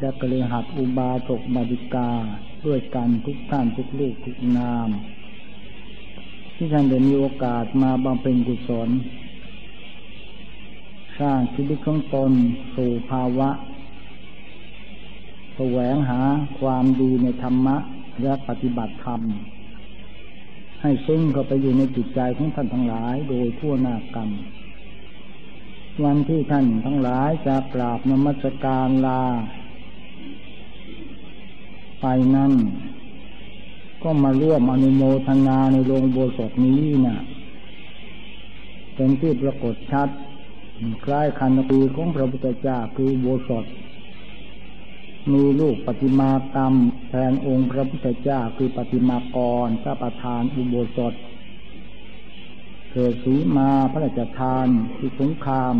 และกระหัดอุบาสกบาดิกาด้วยกันทุกท่านทุกลูกทุกนาม ที่ท่านได้มีโอกาสมาบำเพ็ญกุศล สร้างชีวิตของตนสู่ภาวะแสวงหาความดีในธรรมะและปฏิบัติธรรม ให้ซึ่งเข้าไปอยู่ในจิตใจของท่านทั้งหลายโดยทั่วหน้ากรรมวันที่ท่านทั้งหลายจะกราบนมัสการลา ไปนั้นก็มาร่วมอนุโมทนาในโรงโบสถนี้นะ่ะเป็นที่ปรากฏชัด คล้ายคันตีของพระพุทธเจ้าคือโบสถมีลูกปฏิมากรรมแทนองค์พระพุทธเจ้าคือปฏิมากรพระประธานอุโบสถเกิดสีมาพระราชทานที่สงคราม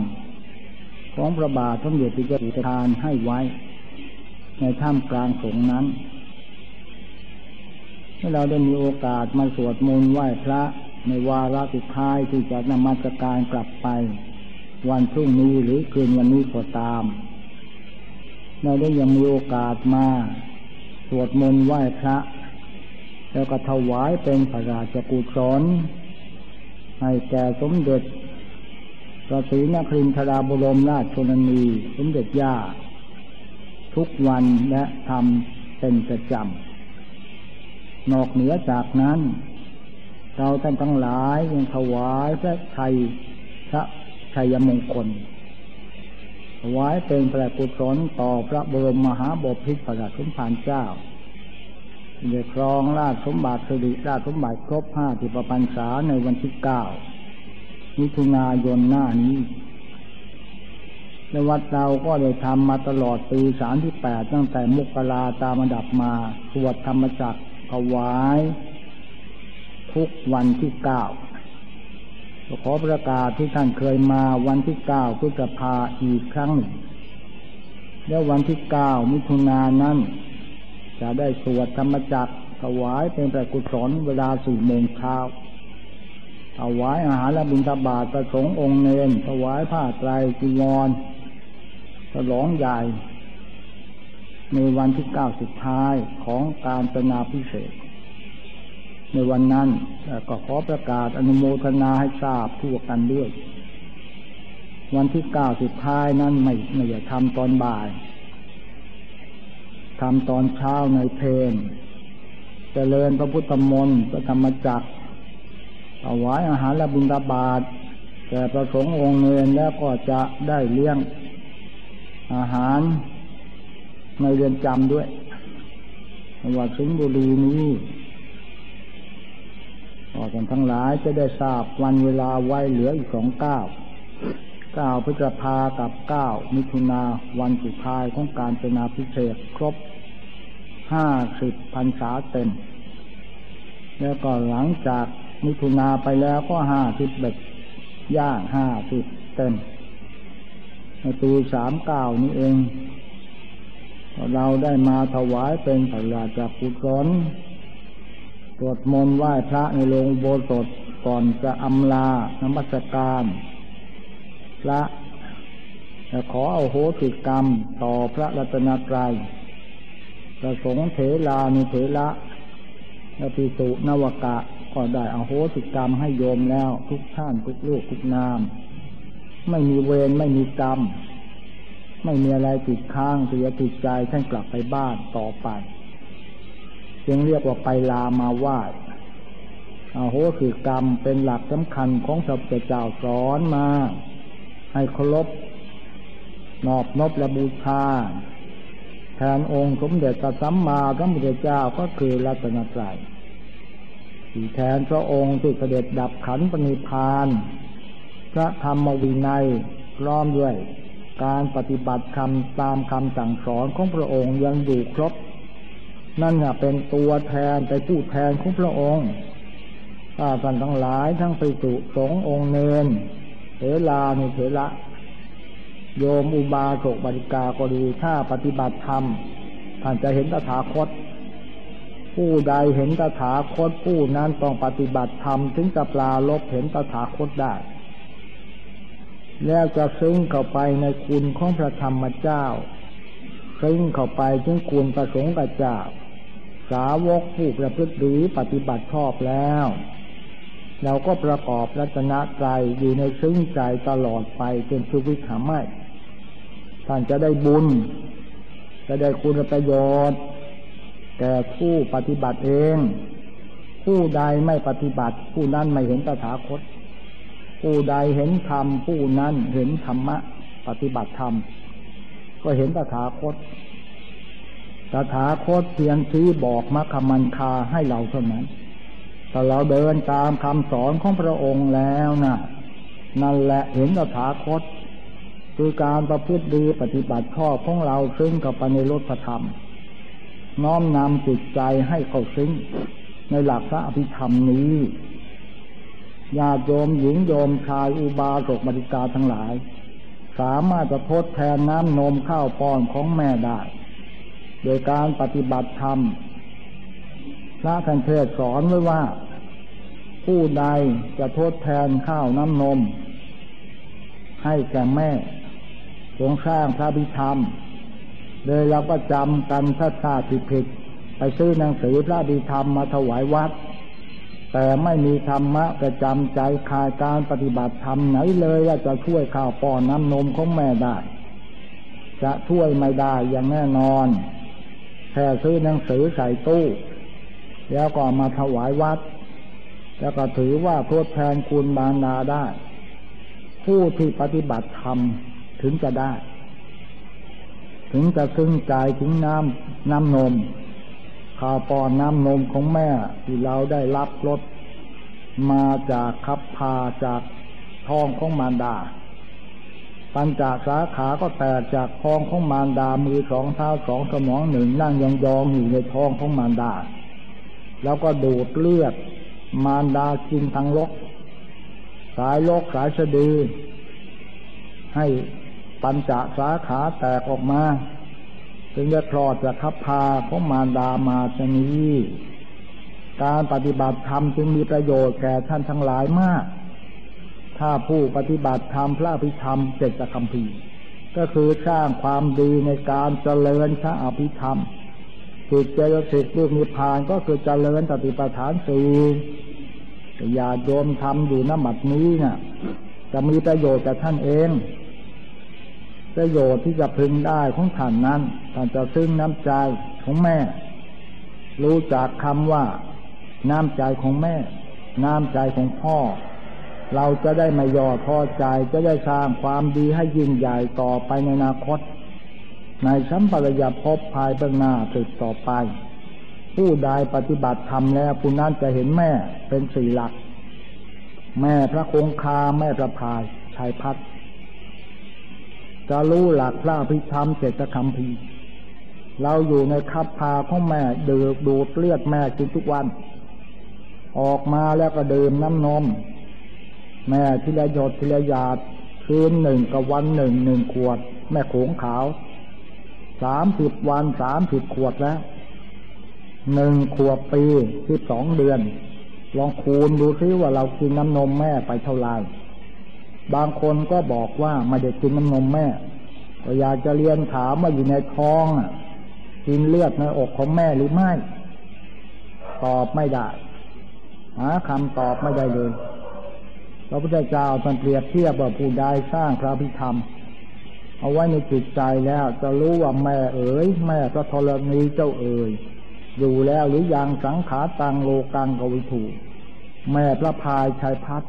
ของพระบาทสมเด็จพระเจ้าอยู่ทานให้ไว้ ในถ้ำกลางสงนั้น เมื่อเราได้มีโอกาสมาสวดมนต์ไหว้พระในวาระสุดท้ายที่จะนำมาจัการกลับไป วันพรุ่งนี้หรือคืนวันนี้ก็ตาม เราได้ยังมีโอกาสมาสวดมนต์ไหว้พระ แล้วก็ถวายเป็นพระราชกุศลให้แก่สมเด็จพระศรีนครินทราบรมราชชนนีสมเด็จย่า ทุกวันและทำเป็นประจำ นอกเหนือจากนั้น เราท่านทั้งหลายยังถวายพระไทยพระชัยมงคลไว้เป็นพระกุศลต่อพระบรมมหาบพิตรพระราชสมภารเจ้าเดครองราชสมบัติสิริราชสมบัติครบห้าสิบปันษาในวันที่เก้ามิถุนายนหน้านี้ในวัดเราก็ได้ทำมาตลอดปีสามที่แปดตั้งแต่มุกราตามระดับมาสวดธรรมจักร ถวาย ทุกวันที่เก้าขอประกาศที่ท่านเคยมาวันที่เก้าพฤษภาอีกครั้งหนึ่งแล้ววันที่เก้ามิถุนายนนั้น จะได้สวดธรรมจักรถวายเป็นประกุศลเวลาสี่โมงเช้าถวายอาหารและบิณฑบาตประสงค์องค์เนนถวายผ้าไตรจีวรฉลองใหญ่ ในวันที่เก้าสุดท้ายของการปนาพิเศษ ในวันนั้นก็ขอประกาศอนุโมทนาให้ทราบทั่วกันด้วย วันที่เก้าสุดท้ายนั้นไม่ไม่ได้ทำตอนบ่ายทำตอนเช้าในเพนเจริญพระพุทธมนต์พระธรรมจักรถวายอาหารและบุญตาบาตแก่ประสงค์องค์เงินแล้วก็จะได้เลี้ยงอาหาร ในเรือนจำด้วยวัดสิงบุรีนี้ก็ท่านทั้งหลายจะได้ทราบวันเวลาไว้เหลืออีกสองเก้าเก้าพฤษภากับเก้ามิถุนาวันสุดท้ายของการเป็นาพิเศษครบห้าสิบพรรษาเต็ม แล้วก็หลังจากมิถุนาไปแล้วก็ห้าสิบเบ็ดย่างห้าสิบเต็มในปีสามเก้านี้เอง เราได้มาถวายเป็นพระราชกุศลสวดมนต์ไหว้พระในโรงโบสถก่อนจะอำลานมัสการพระจะขอเอาโหสิกรรมต่อพระรัตนตรัยประสงค์เถลานุเถระและพิสุนวกะก็ได้เอาโหสิกรรมให้โยมแล้ว ทุกท่านทุกลูกทุกนาม ไม่มีเวรไม่มีกรรม ไม่มีอะไรติดค้างเสียติดใจท่านกลับไปบ้านต่อไปจึงเรียกว่าไปลามาไหว้อาโหคือกรรมเป็นหลักสำคัญของพระพุทธเจ้าสอนมา ให้เคารพนอบนบและบูชาแทนองค์สมเด็จตสัมมาสัมพุทธเจ้าก็คือรัตนตรัยที่แทนพระองค์ที่เสด็จดับขันปณิพาน พระธรรมวินัยพร้อมด้วย การปฏิบัติคำตามคำสั่งสอนของพระองค์ยังอยู่ครบ นั่นเป็นตัวแทนไปผู้แทนของพระองค์ถ้าท่านทั้งหลายทั้งไปสุสงองค์เนนเถลานุเถระโยมอุบาสกบริกาก็ดีถ้าปฏิบัติธรรมท่านจะเห็นตถาคต ผู้ใดเห็นตถาคตผู้นั้นต้องปฏิบัติธรรมถึงจะปลาลบเห็นตถาคตได้ แล้วจะซึ้งเข้าไปในคุณของพระธรรมเจ้า ซึ่งเข้าไปถึงคุณประสงค์กับเจ้าสาวกผู้ประพฤติดีปฏิบัติชอบแล้ว เราก็ประกอบรัตนใจอยู่ในซึ้งใจตลอดไปจนชีวิตหาไม่ท่านจะได้บุญ จะได้คุณประโยชน์แก่ผู้ปฏิบัติเอง ผู้ใดไม่ปฏิบัติ ผู้นั้นไม่เห็นตถาคต ผู้ใดเห็นธรรมผู้นั้นเห็นธรรมะ ปฏิบัติธรรม ก็เห็นตถาคต ตถาคตเพียงชี้บอกมรรคมันคาให้เราเท่านั้นถ้าเราเดินตามคำสอนของพระองค์แล้วนะนั่นแหละเห็นตถาคต คือการประพฤติดีปฏิบัติข้อของเราซึ่งกับไปในรถธรรม น้อมนำจิตใจให้เข้าซึ้งในหลักพระอภิธรรมนี้ ญาติโยมหญิงโยมชายอุบาสกบริกาทั้งหลาย สามารถจะทดแทนน้ำนมข้าวป้อนของแม่ได้ โดยการปฏิบัติธรรมพระท่านเทศสอนไว้ว่า ผู้ใดจะทดแทนข้าวน้ำนม ให้แก่แม่ทรงสร้างพระพิธรรมโดยเราก็จำกันถ้าชาติผิดไปซื้อหนังสือพระพิธรรมมาถวายวัด แต่ไม่มีธรรมะประจำใจคายการปฏิบัติธรรมไหนเลยว่าจะช่วยข้าวป้อนน้ำนมของแม่ได้ จะช่วยไม่ได้อย่างแน่นอน แค่ซื้อหนังสือใส่ตู้ แล้วก็มาถวายวัด แล้วก็ถือว่าทดแทนคุณบารดาได้ ผู้ที่ปฏิบัติธรรมถึงจะได้ ถึงจะซึ้งใจถึงน้ำน้ำนม ข้าวปอนน้ำนมของแม่ที่เราได้รับรสมาจากคับพาจากท้องของมารดา ปัญจสาขาก็แตกจากท้องของมารดา มือสองเท้าสองสมองหนึ่งนั่งยองยองอยู่ในท้องของมารดา แล้วก็ดูดเลือด มารดากินทั้งลก สายลกสายสะดือให้ปัญจสาขาแตกออกมา จึงจะคลอดจากคับพาของมารดามาชนีการปฏิบัติธรรมจึงมีประโยชน์แก่ท่านทั้งหลายมาก ถ้าผู้ปฏิบัติธรรมพระพิธรรมเจตคำพีร์ก็คือสร้างความดีในการเจริญพระอภิธรรมจิตเจริญสิทธิรูปนิพพานก็คือเจริญตติปฐานสี่อย่าโยมทำอยู่น้ำบัดนี้เนะ่ะจะมีประโยชน์กับท่านเอง ประโยชน์ที่จะพึงได้ของท่านนั้นท่านจะซึ้งน้ำใจของแม่ รู้จักคำว่า น้ำใจของแม่ น้ำใจของพ่อ เราจะได้ไม่ย่อท้อใจจะได้สร้างความดีให้ยิ่งใหญ่ต่อไปในอนาคต ในชั้นปริยภพภายเบื้องหน้าติดต่อไป ผู้ใดปฏิบัติธรรมแล้วผู้นั้นจะเห็นแม่เป็นสี่หลัก แม่พระคงคาแม่พระพายชายพัด จะรู้หลักพระพิธรรมเจตคำพีเราอยู่ในคับพาของแม่ดื่มดูดเลือดแม่กินทุกวัน ออกมาแล้วก็ดื่มน้ำนม แม่ทีละหยดทีละหยาดคืนหนึ่งกับวันหนึ่งหนึ่งขวด แม่โขงขาวสามสิบวันสามสิบขวดแล้วหนึ่งขวบปีสิบสองเดือน ลองคูณดูซิว่าเรากินน้ำนมแม่ไปเท่าไหร่ บางคนก็บอกว่าไม่ได้กินน้ำนมแม่ ก็อยากจะเรียนถามว่าอยู่ในท้องอะกินเลือดในอกของแม่หรือไม่ ตอบไม่ได้หาคำตอบไม่ได้เลยพระพุทธเจ้าท่านเปรียบเทียบว่าผู้ใดสร้างพระพิธรรม เอาไว้ในจิตใจแล้ว จะรู้ว่าแม่เอ๋ยแม่พระธรณีเจ้าเอ๋ยอยู่แล้วหรือยังสังขาตังโลกังกวิถู แม่พระพายชายพัด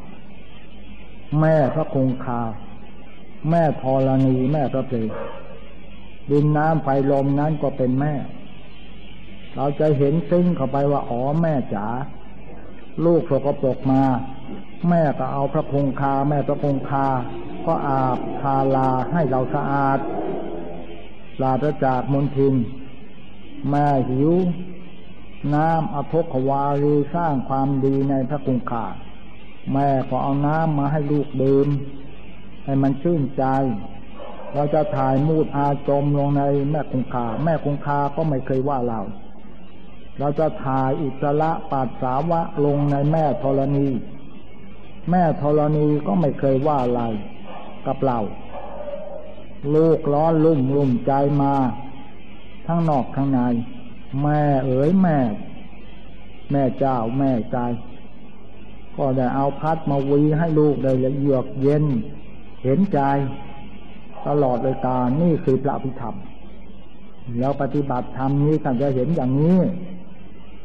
แม่พระคงคา แม่ธรณี แม่พระเพลดินน้ำไฟลมนั้นก็เป็นแม่ เราจะเห็นซึ้งเข้าไปว่าอ๋อแม่จ๋าลูกสกปรกมา แม่ก็เอาพระคงคา แม่พระคงคา ก็อาบทาลาให้เราสะอาดลาประจากมนทิน แม่หิว น้ำอภกวารีสร้างความดีในพระคงคา แม่ก็เอาน้ำมาให้ลูกดื่มให้มันชื่นใจ เราจะถ่ายมูดอาจมลงในแม่คงคา แม่คงคาก็ไม่เคยว่าเรา เราจะถ่ายอุจจาระปัสสาวะลงในแม่ธรณี แม่ธรณีก็ไม่เคยว่าอะไรกับเรา ลูกร้อนลุ่มลุ่มใจมา ทั้งนอกทั้งใน แม่เอ๋ยแม่ แม่เจ้าแม่ใจ ก็ได้เอาพัดมาวีให้ลูกได้ละเยือกเย็น เห็นใจ ตลอดเลยการนี่คือพระพิธรรม แล้วปฏิบัติธรรมนี้ท่านจะเห็นอย่างนี้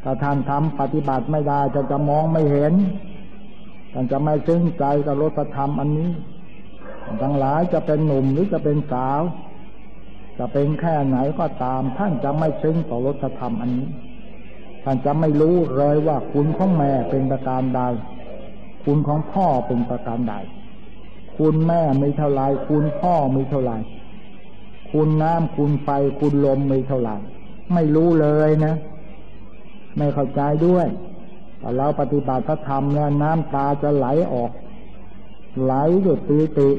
ถ้าท่านทำปฏิบัติไม่ได้จะจะมองไม่เห็น ท่านจะไม่ซึ้งใจกับรสธรรมอันนี้ ทั้งหลายจะเป็นหนุ่มหรือจะเป็นสาว จะเป็นแค่ไหนก็ตาม ท่านจะไม่ซึ้งต่อรสธรรมอันนี้ท่านจะไม่รู้เลยว่าคุณของแม่เป็นประการใด คุณของพ่อเป็นประการใด คุณแม่ไมีเท่าไรคุณพ่อไมีเท่าไรคุณน้ำคุณไฟคุณลมไมีเท่าไรไม่รู้เลยนะ ไม่เข้าใจด้วยแต่เราปฏิบัติพระธรรมเนี่ยน้ำตาจะไหลออก ไหลด้วยปีติ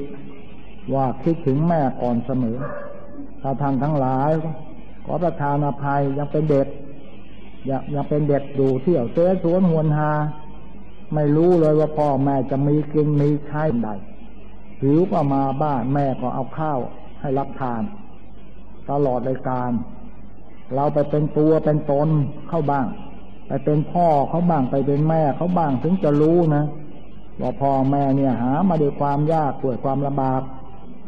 ว่าคิดถึงแม่ก่อนเสมอถ้าทานทั้งหลาย ขอประทานอภัยยังเป็นเด็กยังยังเป็นเด็กดูเที่ยวเตะสวนหวนหา ไม่รู้เลยว่าพ่อแม่จะมีกินมีใช้ใดหิวก็มาบ้านแม่ก็เอาข้าวให้รับทาน ตลอดรายการ เราไปเป็นตัวเป็นตนเข้าบ้าง ไปเป็นพ่อเขาบ้างไปเป็นแม่เขาบ้างถึงจะรู้นะว่าพ่อแม่เนี่ยหามาด้วยความยากป่วยความลำบาก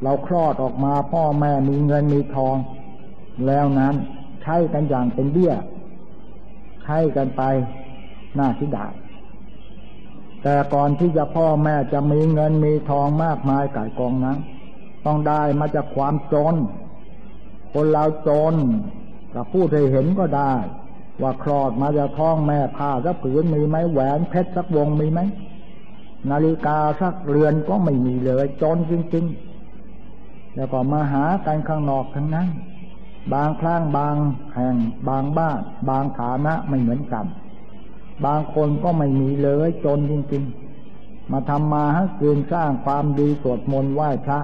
เราคลอดออกมาพ่อแม่มีเงินมีทอง แล้วนั้นใช้กันอย่างเป็นเบี้ยใช้กันไปหน้าที่ดา แต่ก่อนที่จะพ่อแม่จะมีเงินมีทองมากมายก่ายกองนั้นต้องได้มาจากความจน คนเราจนกับพูดให้เห็นก็ได้ ว่าคลอดมาจากท้องแม่ผ้าสักผืนมีไหมแหวนเพชรสักวงมีไหมนาฬิกาสักเรือนก็ไม่มีเลยจนจริงๆ แล้วก็มาหากันข้างนอกทั้งนั้น บางครั้งบางแห่งบางบ้าน บางฐานะไม่เหมือนกัน บางคนก็ไม่มีเลยจนจริงๆ มาทำมาให้เกินสร้างความดีสวดมนต์ไหว้พระ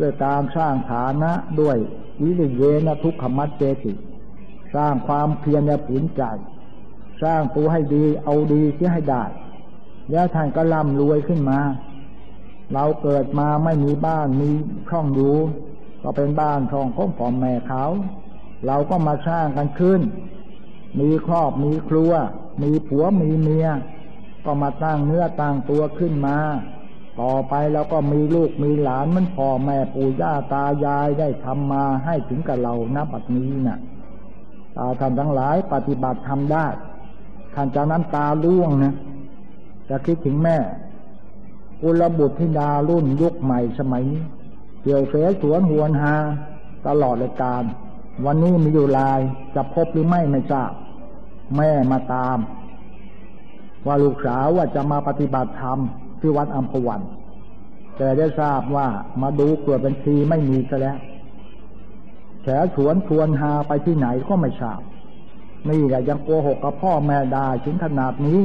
ด้วยการสร้างฐานะด้วยวิริเยนะทุกขมัดเจติ สร้างความเพียรและผืนใจ สร้างตัวให้ดีเอาดีที่ให้ได้ แล้วท่านก็ร่ำรวยขึ้นมา เราเกิดมาไม่มีบ้านมีช่องอยู่ก็เป็นบ้านช่องของพ่อแม่เขา เราก็มาสร้างกันขึ้น มีครอบมีครัว มีผัวมีเมีย ก็มาตั้งเนื้อตั้งตัวขึ้นมา ต่อไปเราก็มีลูกมีหลานมันพ่อแม่ปู่ย่าตายายได้ทำมาให้ถึงกับเรานับปัจนี้นะ่ะตาท่านทั้งหลายปฏิบัติทำได้ท่านจากนั้นตาล่วงนะจะคิดถึงแม่กุลบุตรธิดารุ่นยุคใหม่สมัยนี้เกี่ยวเสสวนหวนหา ตลอดเลยการ วันนี้มีอยู่ลายจะพบหรือไม่ไม่ทราบ แม่มาตาม ว่าลูกสาวว่าจะมาปฏิบัติธรรมที่วัดอัมพวัน แต่ได้ทราบว่ามาดูตรวจบัญชีไม่มีซะแล้วแฉสวนชวนหาไปที่ไหนก็ไม่ทราบ นี่แหละยังโกหกกับพ่อแม่ด้ถึงขนาดนี้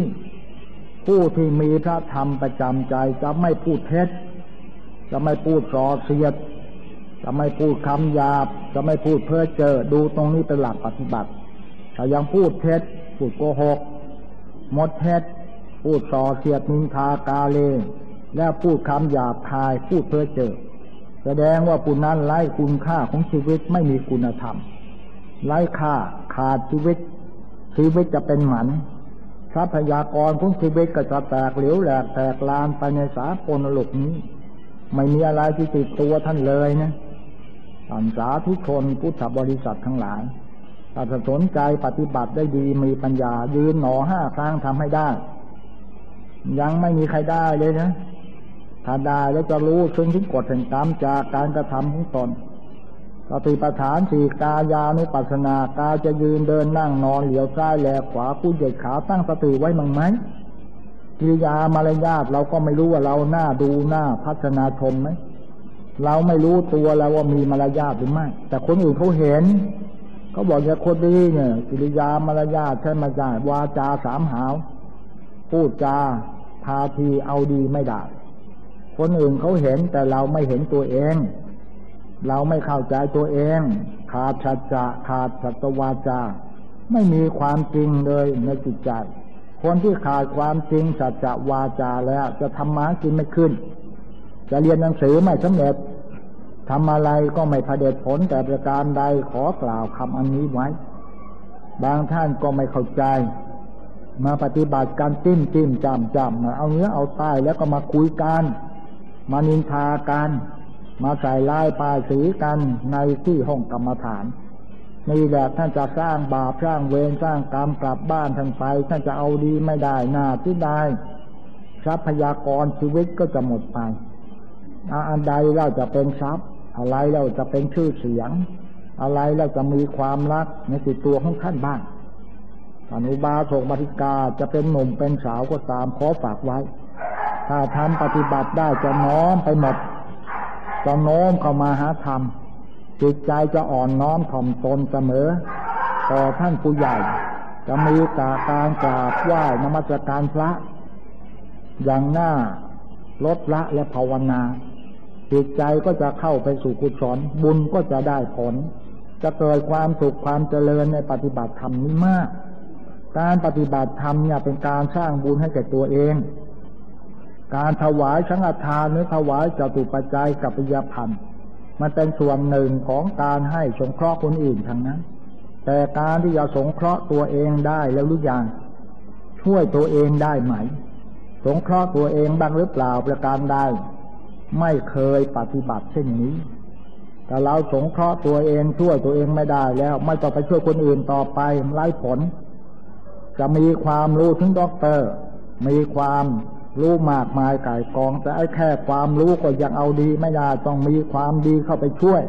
ผู้ที่มีพระธรรมประจำใจจะไม่พูดเท็จ จะไม่พูดส่อเสียด จะไม่พูดคำหยาบ จะไม่พูดเพ้อเจอดูตรงนี้เป็นหลักปฏิบัติ ถ้ายังพูดเท็จ พูดโกหกหมดเท็จพูดส่อเสียดนินทากาเล และพูดคำหยาบคายพูดเพ้อเจ้อแสดงว่าปุณนั้นไร้คุณค่าของชีวิตไม่มีคุณธรรม ไร้ค่าขาดชีวิต ชีวิตจะเป็นหมันทรัพยากรของชีวิตก็จะแตกเหลวแหลกแตกลานไปในสาปนโลกนี้ ไม่มีอะไรที่ติดตัวท่านเลยนะสันสาทุชนพุทธบริษัททั้งหลาย ถ้าสนใจปฏิบัติได้ดีมีปัญญา ยืนหนอห้าครั้งทำให้ได้ ยังไม่มีใครได้เลยนะถ้าได้แล้วจะรู้ซึ่งถึงกฎแห่งกรรมจากการกระทำของตนสติปัฏฐานสี่กายานุปัสสนากาจะยืนเดินนั่งนอนเหลียวซ้ายแลขวาคู่เหยียดขาตั้งสติไว้มั้งไหมกิริยามารยาทเราก็ไม่รู้ว่าเราหน้าดูหน้าพัฒนาชมไหมเราไม่รู้ตัวแล้วว่ามีมารยาทหรือไม่ แต่คนอื่นเขาเห็น เขาบอกอย่าคนดีเนี่ยกิริยามารยาทใช่มาจาวาจาสามหาว พูดจาพาทีเอาดีไม่ได้ คนอื่นเขาเห็นแต่เราไม่เห็นตัวเอง เราไม่เข้าใจตัวเอง ขาดชัจจะขาดสัตวาจา ไม่มีความจริงเลยในจิตใจ คนที่ขาดความจริงสัจจะวาจาแล้ว จะทำมากินไม่ขึ้น จะเรียนหนังสือไม่สำเร็จ ทำอะไรก็ไม่พเด็จผลแต่ประการใดขอกล่าวคำอันนี้ไว้ บางท่านก็ไม่เข้าใจ มาปฏิบัติการจิ้มจิ้มจำจำมาเอาเนื้อเอาใต้แล้วก็มาคุยกันมานินทากันมาใส่ลายปลายสีกันในที่ห้องกรรมฐานนี่แหละท่านจะสร้างบาปสร้างเวรสร้างกรรมกลับบ้านทานไปท่านจะเอาดีไม่ได้หน้าที่ได้ทรัพยากรชีวิตก็จะหมดไปอันใดเราจะเป็นทรัพย์ อะไรเราจะเป็นชื่อเสียง อะไรเราจะมีความรักในติดตัวของท่านบ้างอนุบาสกบริกาจะเป็นหนุ่มเป็นสาวก็ตามขอฝากไว้ ถ้าทำปฏิบัติได้จะน้อมไปหมด จะโน้มเข้ามาหาธรรม จิตใจจะอ่อนน้อมถ่อมตนเสมอ ต่อท่านผู้ใหญ่ จะมีกาการกราบไหว้นมัสการพระ อย่างหน้าลดละและภาวนา จิตใจก็จะเข้าไปสู่กุศลบุญก็จะได้ผล จะเกิดความสุขความเจริญในปฏิบัติธรรมนี้มาก การปฏิบัติธรรมเนี่ยเป็นการสร้างบุญให้แก่ตัวเอง การถวายชังทานหรือถวายจตุปัจจัยกับปิยพันธ์มันเป็นส่วนหนึ่งของการให้สงเคราะห์คนอื่นทางนั้น แต่การที่จะสงเคราะห์ตัวเองได้แล้วหรือยังช่วยตัวเองได้ไหม สงเคราะห์ตัวเองบ้างหรือเปล่าประการใด ไม่เคยปฏิบัติเช่นนี้ แต่เราสงเคราะห์ตัวเองช่วยตัวเองไม่ได้แล้ว ไม่ต้องไปช่วยคนอื่นต่อไปไร้ผล จะมีความรู้ถึงด็อกเตอร์ มีความรู้มากมายก่ายกอง แต่ไอ้แค่ความรู้ก็ยังเอาดีไม่ได้ต้องมีความดีเข้าไปช่วย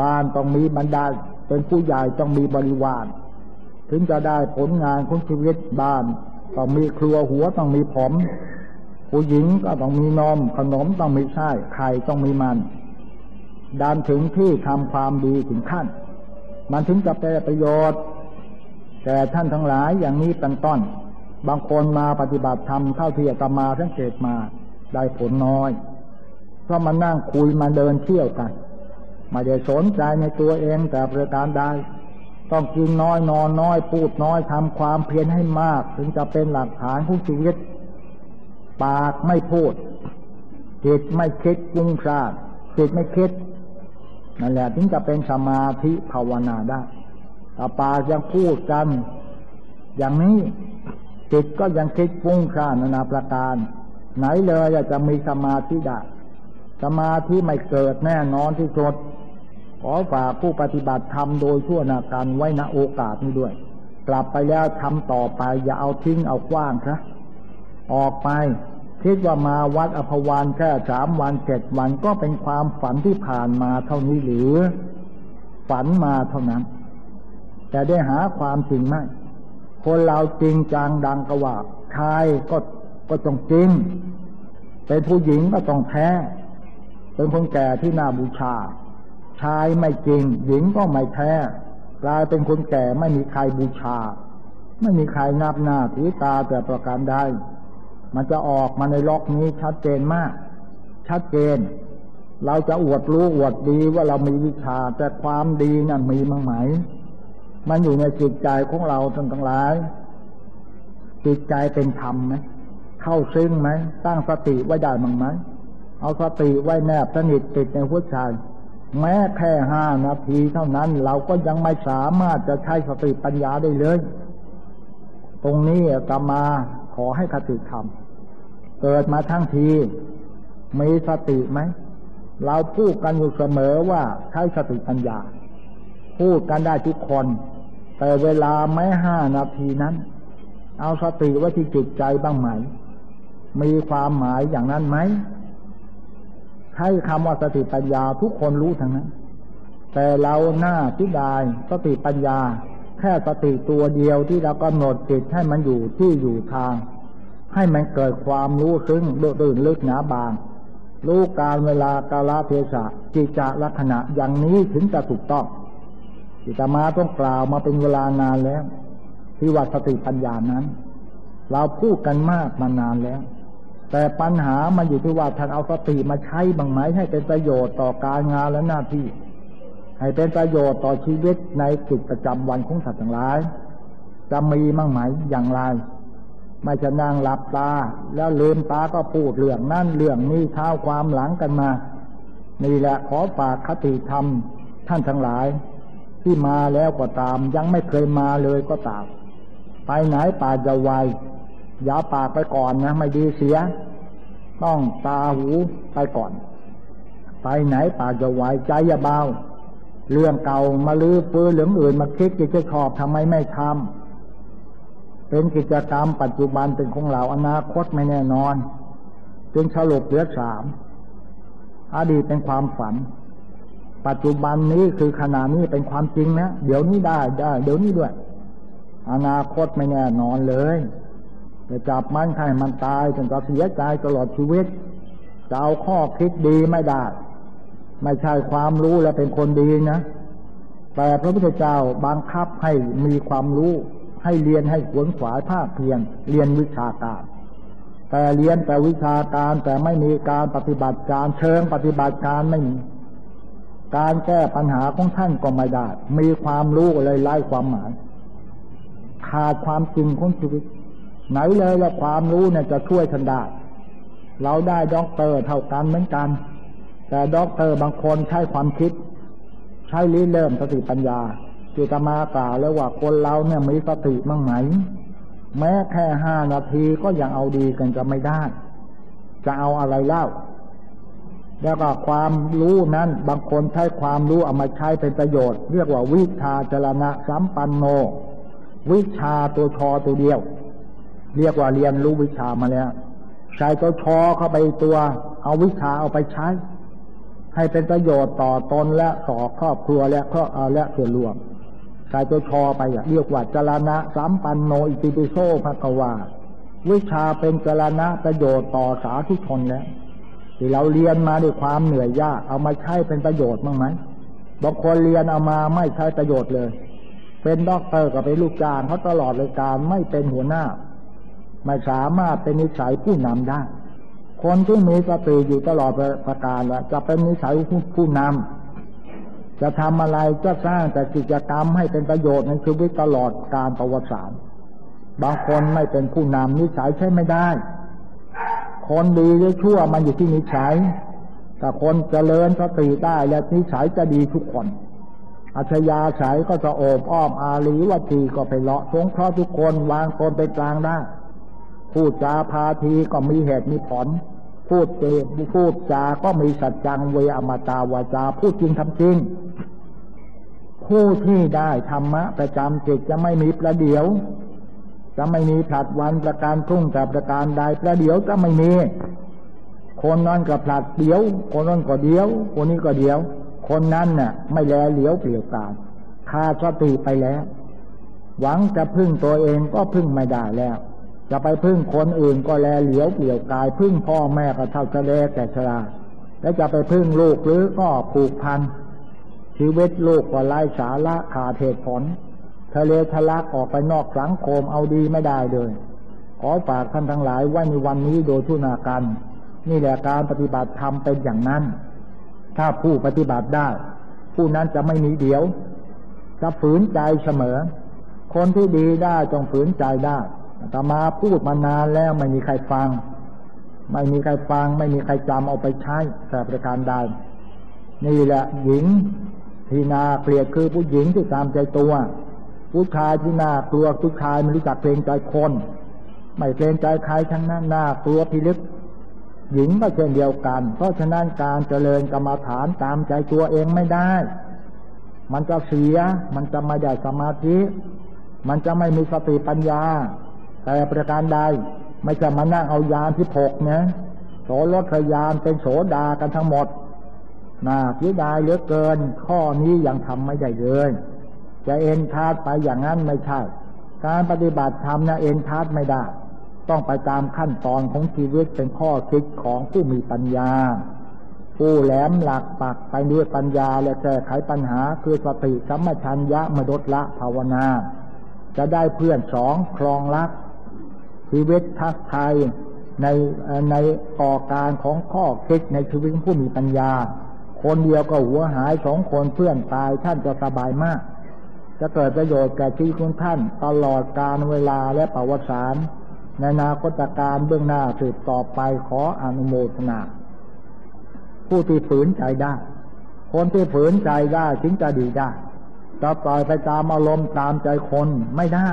บ้านต้องมีบรรดาเป็นผู้ใหญ่ต้องมีบริวารถึงจะได้ผลงานของชีวิตบ้าน ต้องมีครัวหัวต้องมีผม ผู้หญิงก็ต้องมีนมขนมต้องมีไส้ไข่ต้องมีมันดันถึงที่ทำความดีถึงขั้น มันถึงจะเป็นประโยชน์ แต่ท่านทั้งหลายอย่างนี้เป็นต้น บางคนมาปฏิบัติธรรมเท่าที่อาตมาสังเกตมาได้ผลน้อย เพราะมันนั่งคุยมาเดินเที่ยวกันไม่ได้สนใจในตัวเองแต่ประการใดต้องกินน้อยนอนน้อยพูดน้อยทำความเพียรให้มาก ถึงจะเป็นหลักฐานของชีวิต ปากไม่พูด จิตไม่คิดปุ้งซ่านจิตไม่คิดนั่นแหละถึงจะเป็นสมาธิภาวนาได้แต่ปากยังพูดกัน อย่างนี้จิตก็ยังคิดฟุ้งซ่านนานาประการ ไหนเลยจะมีสมาธิได้สมาธิไม่เกิดแน่นอนที่สุดขอฝากผู้ปฏิบัติธรรมโดยชั่วนาการไว้ณโอกาสนี้ด้วย กลับไปแล้วทำต่อไปอย่าเอาทิ้งเอากว้างซะ ออกไป คิดว่ามาวัดอภวานแค่สามวันเจ็ดวันก็เป็นความฝันที่ผ่านมาเท่านี้หรือ ฝันมาเท่านั้น แต่ได้หาความจริงไหมคนเราจริงจังดังกว่าชายก็ก็ต้องจริง เป็นผู้หญิงก็ต้องแท้ เป็นคนแก่ที่น่าบูชา ชายไม่จริง หญิงก็ไม่แท้กลายเป็นคนแก่ไม่มีใครบูชา ไม่มีใครนับหน้าถือตาแต่ประการใด มันจะออกมาในล็อกนี้ชัดเจนมาก ชัดเจน เราจะอวดรู้อวดดีว่าเรามีวิชาแต่ความดีนั่นมีมั้งไหม มันอยู่ในจิตใจของเราทั้งทั้งหลาย จิตใจเป็นธรรมไหมเข้าซึ้งไหมตั้งสติไว้ได้มั้งไหมเอาสติไว้แนบสนิทติดในหัวใจแม้แค่ห้านาทีเท่านั้นเราก็ยังไม่สามารถจะใช้สติปัญญาได้เลย ตรงนี้ตมาขอให้คติธรรม เกิดมาทั้งที มีสติไหม เราพูดกันอยู่เสมอว่าใช้สติปัญญา พูดกันได้ทุกคน แต่เวลาแม้ห้านาทีนั้น เอาสติไว้ที่จิตใจบ้างไหม มีความหมายอย่างนั้นไหมใช้คำว่าสติปัญญาทุกคนรู้ทั้งนั้น แต่เราหน้าที่ดายสติปัญญา แค่สติตัวเดียวที่เราก็หนดจิตให้มันอยู่ที่อยู่ทาง ให้มันเกิดความรู้ซึ้งดื่นลึกหนาบาง รู้การเวลากาลเทศะจิจาลักษณะอย่างนี้ถึงจะถูกต้องที่ตมาต้องกล่าวมาเป็นเวลานานแล้ว ที่ว่าสติปัญญานั้น เราพูดกันมากมานานแล้ว แต่ปัญหามันอยู่ที่ว่าท่านเอาสติมาใช้บางไหมให้เป็นประโยชน์ต่อการงานและหน้าที่ ให้เป็นประโยชน์ต่อชีวิตในกิจประจำวันของสัตว์ทั้งหลายจะมีมั่งไหมอย่างไร ไม่จะนั่งหลับตา แล้วลืมตาก็พูดเรื่องนั่นเรื่องนี้เท้าความหลังกันมา นี่แหละขอฝากคติธรรมท่านทั้งหลาย ที่มาแล้วก็ตาม ยังไม่เคยมาเลยก็ตาม ไปไหนป่าจะไวอย่าปากไปก่อนนะไม่ดีเสีย ต้องตาหูไปก่อน ไปไหนป่าจะไวใจอย่าเบาเรื่องเก่ามาลือฟื้นเหลืองอื่นมาคิดจะชอบทำไมไม่ทำ เป็นกิจกรรมปัจจุบันเป็นของเราอนาคตไม่แน่นอน จึงสรุปเหลือสามอดีตเป็นความฝัน ปัจจุบันนี้คือขณะนี้เป็นความจริงนะเดี๋ยวนี้ได้ได้ เดี๋ยวนี้ด้วย อนาคตไม่แน่นอนเลยจะจับมันใครมันตายจนจะเสียใจตลอดชีวิตจะเอาข้อคิดดีไม่ได้ ไม่ใช่ความรู้และเป็นคนดีนะ แต่พระพุทธเจ้าบังคับให้มีความรู้ ให้เรียนให้ขวนขวายภาคเพียรเรียนวิชาการ แต่เรียนแต่วิชาการแต่ไม่มีการปฏิบัติการเชิงปฏิบัติการไม่มีการแก้ปัญหาของท่านก็ไม่ได้ มีความรู้เลยไร้ความหมาย ขาดความจริงของชีวิต ไหนเลยว่าความรู้เนี่ยจะช่วยท่านได้ เราได้ด็อกเตอร์เท่ากันเหมือนกัน แต่ด็อกเตอร์บางคนใช้ความคิด ใช้ริเริ่มสติปัญญา จิตมากล่าวแล้วว่าคนเราเนี่ยมีสติมั่งไหม แม้แค่ห้านาทีก็ยังเอาดีกันจะไม่ได้ จะเอาอะไรเล่า แล้วก็ความรู้นั้นบางคนใช้ความรู้เอามาใช้เป็นประโยชน์ เรียกว่าวิชาจรณะสัมปันโน วิชาตัวชอตัวเดียว เรียกว่าเรียนรู้วิชามาแล้วใช้ตัวชอเข้าไปตัว เอาวิชาเอาไปใช้ให้เป็นประโยชน์ต่อตนและต่อครอบครัวและครอบและส่วนรวม ใส่ตัวชอไปอเรียกว่าจรณะสัมปันโนอิติปิโสภะกวาวิชาเป็นจรณะประโยชน์ต่อสาธุชนแล้วที่เราเรียนมาด้วยความเหนื่อยยากเอามาใช้เป็นประโยชน์บ้างไหมบางคนเรียนเอามาไม่ใช้ประโยชน์เลย เป็นด็อกเตอร์ก็เป็นลูกจ้างเขาตลอดเลยการไม่เป็นหัวหน้า ไม่สามารถเป็นนิสัยผู้นำได้ คนที่มีสติอยู่ตลอดประการจะเป็นนิสัยผู้นำ จะทำอะไรก็สร้างแต่กิจกรรมให้เป็นประโยชน์ในชีวิตตลอดการประวัติศาสตร์บางคนไม่เป็นผู้นำนิสัยใช้ไม่ได้ คนดีหรือชั่วมันอยู่ที่นิสัยแต่คนเจริญสติได้และนิสัยจะดีทุกคน อัจยาสายก็จะโอบอ้อมอาลีวัตีก็ไปเลาะสงเคราะห์ทุกคนวางตนเป็นกลางได้พูดจาพาทีก็มีเหตุมีผล พูดเจพูดจาก็มีสัจจังเวอมตาวาจา พูดจริงทำจริง ผู้ที่ได้ธรรมะประจำจิตจะไม่มีประเดี๋ยว จะไม่มีผลัดวันประการพรุ่งแต่ประการใดประเดี๋ยวจะไม่มี คนนั้นก็ผลัดเดียว คนนั้นก็เดียว คนนี้ก็เดียว คนนั้นน่ะ ไม่แลเหลียวเปลี่ยวกาดขาดสติไปแล้ว หวังจะพึ่งตัวเองก็พึ่งไม่ได้แล้ว จะไปพึ่งคนอื่นก็แลเหลียวเปลี่ยวกาย พึ่งพ่อแม่ก็เท่าจะแลแต่ชราแล้วจะไปพึ่งลูกหรือก็ผูกพัน ชีวิตลูกก็ไร้สาระขาดเหตุผลทะเลทะลักออกไปนอกสังคมเอาดีไม่ได้เลยขอฝากท่านทั้งหลายไว้ในวันนี้โดยทุนากัน นี่แหละการปฏิบัติธรรมเป็นอย่างนั้น ถ้าผู้ปฏิบัติได้ ผู้นั้นจะไม่มีเดียว จะฝืนใจเสมอ คนที่ดีได้จงฝืนใจได้ ตมาพูดมานานแล้วไม่มีใครฟัง ไม่มีใครฟัง ไม่มีใครจำเอาไปใช้แต่ประการใดนี่แหละหญิงที่นาเกลียดคือผู้หญิงที่ตามใจตัว ผู้ชายที่น่ากลัวผู้ชายไม่รู้จักเกรงใจคน ไม่เกรงใจใครทั้งนั้นน่ากลัวพิลึกหญิงก็เช่นเดียวกัน เพราะฉะนั้นการเจริญกรรมฐานตามใจตัวเองไม่ได้ มันจะเสีย มันจะไม่ได้สมาธิ มันจะไม่มีสติปัญญา แต่ประการใดไม่จะมานั่งเอายานที่ผกเนี่ยโสรถยานเป็นโสดากันทั้งหมดน่าเสียดายเหลือเกิน ข้อนี้ยังทำไม่ได้เลยจะเอ็นทาดไปอย่างนั้นไม่ใช่ การปฏิบัติธรรมนะเอ็นทาดไม่ได้ ต้องไปตามขั้นตอนของชีวิตเป็นข้อคิดของผู้มีปัญญา ผู้แหลมหลักปักไปด้วยปัญญาและแก้ไขปัญหาคือสติสัมมชัญญะมดดละภาวนา จะได้เพื่อนสองคลองรัก ชีวิตทักไทยในในก่อการของข้อคิดในชีวิตผู้มีปัญญา คนเดียวก็หัวหายสองคนเพื่อนตายท่านจะสบายมาก จะเกิดประโยชน์แก่ชีวิตของท่านตลอดการเวลาและประวัติศาสตร์ในนาคตการเบื้องหน้าสืบต่อไปขออนุโมทนา ผู้ที่ฝืนใจได้ คนที่ฝืนใจได้ถึงจะดีได้จะปล่อยไปตามอารมณ์ตามใจคนไม่ได้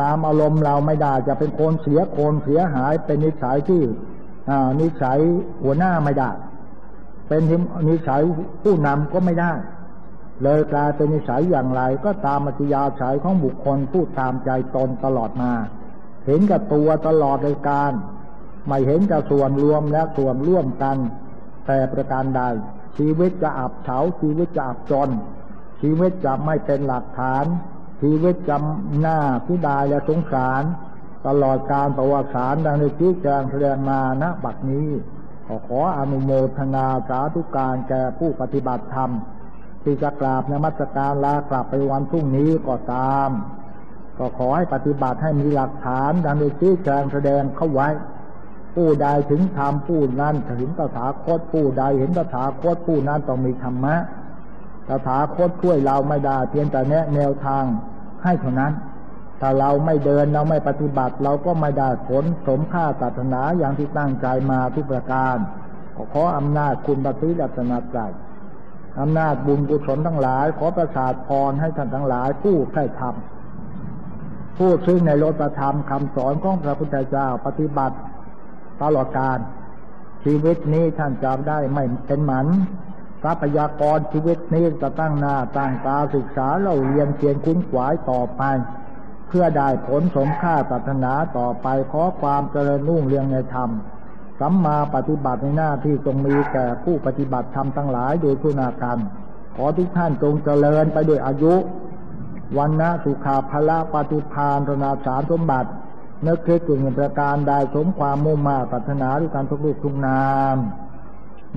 ตามอารมณ์เราไม่ได้จะเป็นคนเสียคนเสียหายเป็นนิสัยที่นิสัยหัวหน้าไม่ได้ เป็นนิสัยผู้นำก็ไม่ได้ เลยกลายเป็นนิสัยอย่างไร ก็ตามมัธยาฉัยของบุคคลผู้ตามใจตนตลอดมา เห็นกับตัวตลอดในการ ไม่เห็นกับส่วนรวมและส่วนร่วมกัน แต่ประการใด ชีวิตจะอับเฉาชีวิตจะอับจน ชีวิตจะไม่เป็นหลักฐาน ชีวิตจำหน้าพิดายและสงสาร ตลอดการประวัติศาสตร์ดังในที่แจงแสดงมาณบัดนี้ ขอขออนุโมทนาสาธุการแก่ผู้ปฏิบัติธรรม ที่จะกราบในมัสการลากลับไปวันพรุ่งนี้ก็ตาม ก็ขอให้ปฏิบัติให้มีหลักฐานดังในที่แจงแสดงเข้าไว้ ผู้ใดถึงธรรมผู้นั้นถึงตถาคตผู้ใดเห็นตถาคตผู้นั้นต้องมีธรรมะตถาคตช่วยเราไม่ได้เพียงแต่แนะแนวทาง ให้เท่านั้น ถ้าเราไม่เดินเราไม่ปฏิบัติ เราก็ไม่ได้ผลสมค่าศาสนาอย่างที่ตั้งใจมาทุกประการขออำนาจคุณปฏิรัตนาใจอำนาจบุญกุศลทั้งหลาย ขอประสาทพรให้ท่านทั้งหลายผู้ใคร่ธรรมผู้ซึ่งในโลกธรรมคำสอนของพระพุทธเจ้าปฏิบัติตลอดการชีวิตนี้ท่านจำได้ไม่เป็นหมัน ทรัพยากรชีวิตนี้จะตั้งหน้าตั้งตาศึกษาเราเรียนเพียนคุ้นขวายต่อไป เพื่อได้ผลสมค่าศาสนาต่อไปขอความเจริญรุ่งเรืองในธรรมสัมมาปฏิบัติในหน้าที่จงมีแก่ผู้ปฏิบัติธรรมทั้งหลายโดยคุณาการขอทุกท่านจงเจริญไปด้วยอายุ วันนะสุขาภละปฏิพานธนาสารสมบัติเนื้อคิดถึงประการใดสมความมุ่งมาปรารถนาด้วยการทุกลูกทุกนาม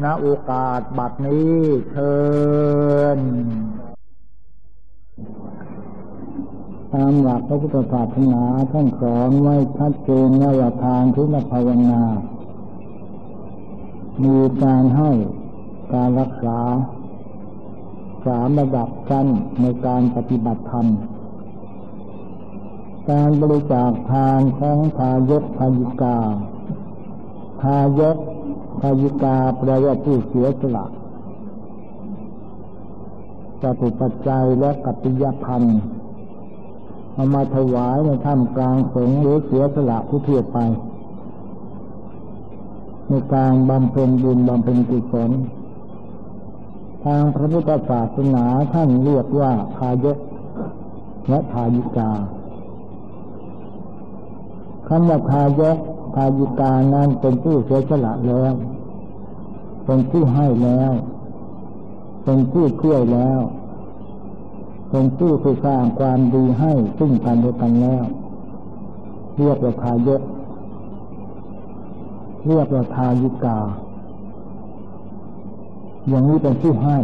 ณโอกาสบัดนี้เชิญตามหลักพระพุทธศาสนาท่านสอนไว้ชัดเจนว่าทานทุนภาวนา มีการให้การรักษาสามระดับชั้นในการปฏิบัติธรรม การบริจาคทานของทายกทายิกาทายก ทายิกาแปลว่าผู้เสียสละจตุปัจจัยและกัตติยพันธ์เอามาถวายในถ้ำกลางสงหรือเสียสละผู้เทียบไป ในการบำเพ็ญบุญบำเพ็ญกุศลทางพระพุทธศาสนาท่านเรียกว่าทายกและทายิกาคำว่าทายก ทายิกานั้นเป็นผู้เสียสละแล้ว เป็นผู้ให้แล้ว เป็นผู้ช่วยแล้ว เป็นผู้ที่สร้างความดีให้ซึ่งกันและกันแล้ว เรียกว่าทายกเรียกว่าทายิกา อย่างนี้เป็นผู้ให้